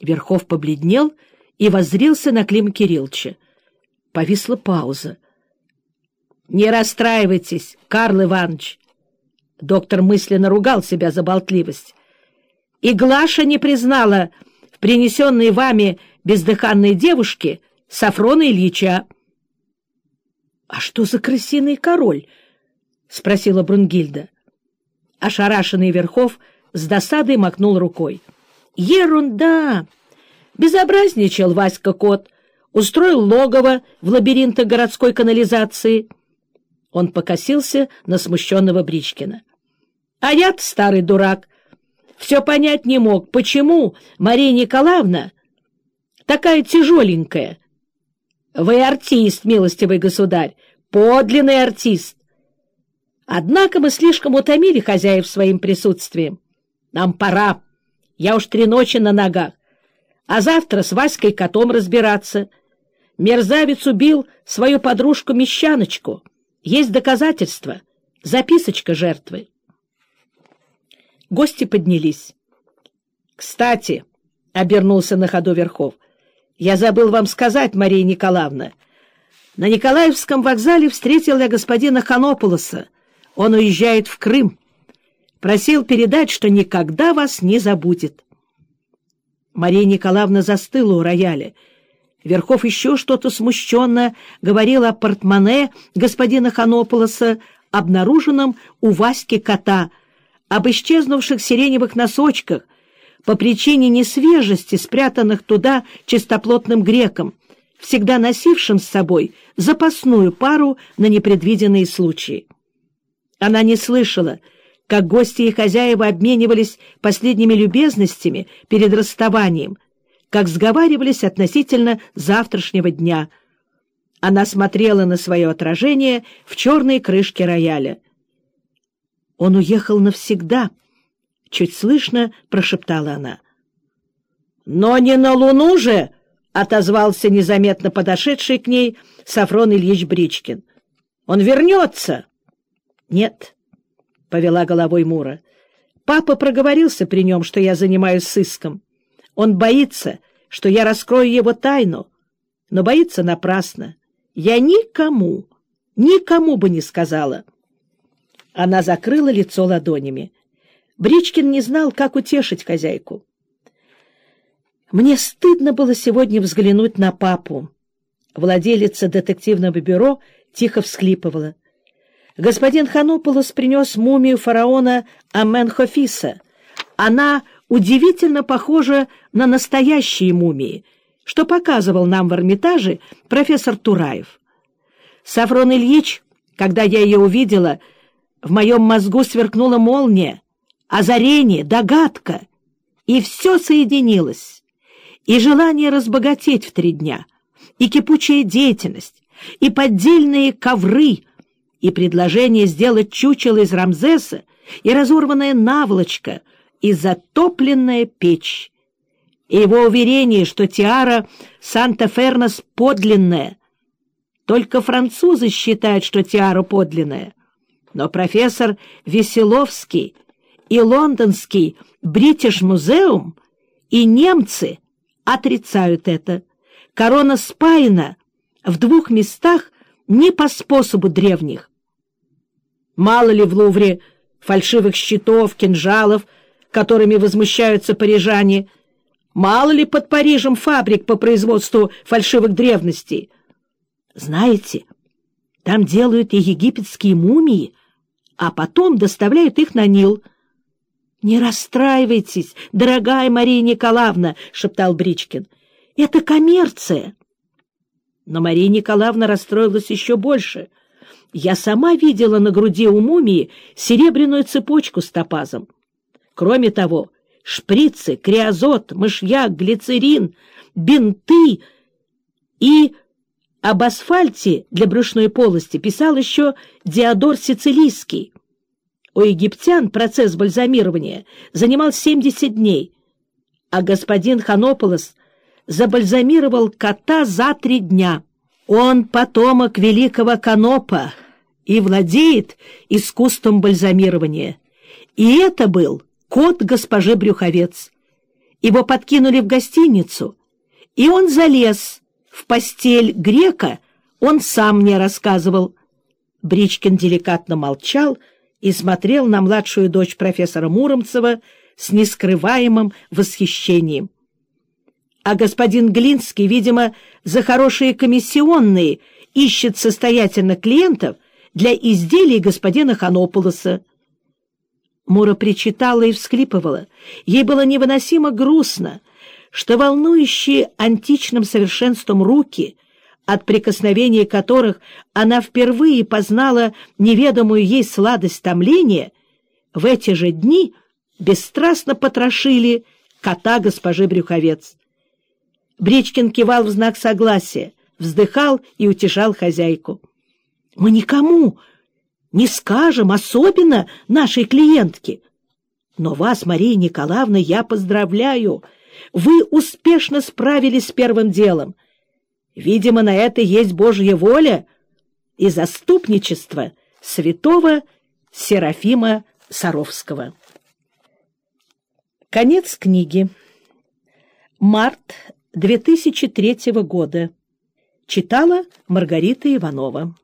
Верхов побледнел и воззрился на Клима Кирилловича. Повисла пауза. — Не расстраивайтесь, Карл Иванович. Доктор мысленно ругал себя за болтливость. И Глаша не признала в принесенной вами бездыханной девушке Сафрона Ильича. — А что за крысиный король? — спросила Брунгильда. Ошарашенный Верхов с досадой макнул рукой. — Ерунда! Безобразничал Васька Кот, устроил логово в лабиринтах городской канализации. Он покосился на смущенного Бричкина. — А я старый дурак, все понять не мог, почему Мария Николаевна такая тяжеленькая. Вы артист, милостивый государь, подлинный артист. Однако мы слишком утомили хозяев своим присутствием. Нам пора. Я уж три ночи на ногах. А завтра с Васькой котом разбираться. Мерзавец убил свою подружку-мещаночку. Есть доказательства. Записочка жертвы. Гости поднялись. — Кстати, — обернулся на ходу Верхов, — я забыл вам сказать, Мария Николаевна. На Николаевском вокзале встретил я господина Ханополоса. Он уезжает в Крым. Просил передать, что никогда вас не забудет. Мария Николаевна застыла у рояля. Верхов еще что-то смущенно говорил о портмоне господина Ханополоса, обнаруженном у Васьки кота — об исчезнувших сиреневых носочках по причине несвежести, спрятанных туда чистоплотным греком, всегда носившим с собой запасную пару на непредвиденные случаи. Она не слышала, как гости и хозяева обменивались последними любезностями перед расставанием, как сговаривались относительно завтрашнего дня. Она смотрела на свое отражение в черной крышке рояля — он уехал навсегда, — чуть слышно прошептала она. — Но не на Луну же! — отозвался незаметно подошедший к ней Сафрон Ильич Бричкин. — Он вернется! — Нет, — повела головой Мура. — Папа проговорился при нем, что я занимаюсь сыском. Он боится, что я раскрою его тайну, но боится напрасно. Я никому, никому бы не сказала. — она закрыла лицо ладонями. Бричкин не знал, как утешить хозяйку. Мне стыдно было сегодня взглянуть на папу. Владелица детективного бюро тихо всхлипывала. Господин Ханополос принес мумию фараона Аменхофиса. Она удивительно похожа на настоящие мумии, что показывал нам в Эрмитаже профессор Тураев. Сафрон Ильич, когда я ее увидела, — в моем мозгу сверкнула молния, озарение, догадка, и все соединилось. И желание разбогатеть в три дня, и кипучая деятельность, и поддельные ковры, и предложение сделать чучело из Рамзеса, и разорванная наволочка, и затопленная печь. И его уверение, что тиара Санта-Фернас подлинная. Только французы считают, что тиара подлинная. Но профессор Веселовский и лондонский Бритиш Музеум и немцы отрицают это. Корона спаяна в двух местах не по способу древних. Мало ли в Лувре фальшивых щитов, кинжалов, которыми возмущаются парижане, мало ли под Парижем фабрик по производству фальшивых древностей. Знаете, там делают и египетские мумии, а потом доставляют их на Нил. — Не расстраивайтесь, дорогая Мария Николаевна, — шептал Бричкин. — Это коммерция. Но Мария Николаевна расстроилась еще больше. Я сама видела на груди у мумии серебряную цепочку с топазом. Кроме того, шприцы, криозот, мышьяк, глицерин, бинты и об асфальте для брюшной полости писал еще Диодор Сицилийский. У египтян процесс бальзамирования занимал 70 дней, а господин Ханополос забальзамировал кота за три дня. Он потомок великого Канопа и владеет искусством бальзамирования. И это был кот госпожи Брюховец. Его подкинули в гостиницу, и он залез в постель грека, он сам мне рассказывал. Бричкин деликатно молчал и смотрел на младшую дочь профессора Муромцева с нескрываемым восхищением. А господин Глинский, видимо, за хорошие комиссионные ищет состоятельных клиентов для изделий господина Ханополоса. Мура причитала и всхлипывала. Ей было невыносимо грустно, что волнующие античным совершенством руки, от прикосновения которых она впервые познала неведомую ей сладость томления, в эти же дни бесстрастно потрошили кота госпожи Брюховец. Бричкин кивал в знак согласия, вздыхал и утешал хозяйку. — Мы никому не скажем, особенно нашей клиентке. Но вас, Мария Николаевна, я поздравляю. Вы успешно справились с первым делом. Видимо, на это есть Божья воля и заступничество святого Серафима Саровского. Конец книги. Март 2003 года. Читала Маргарита Иванова.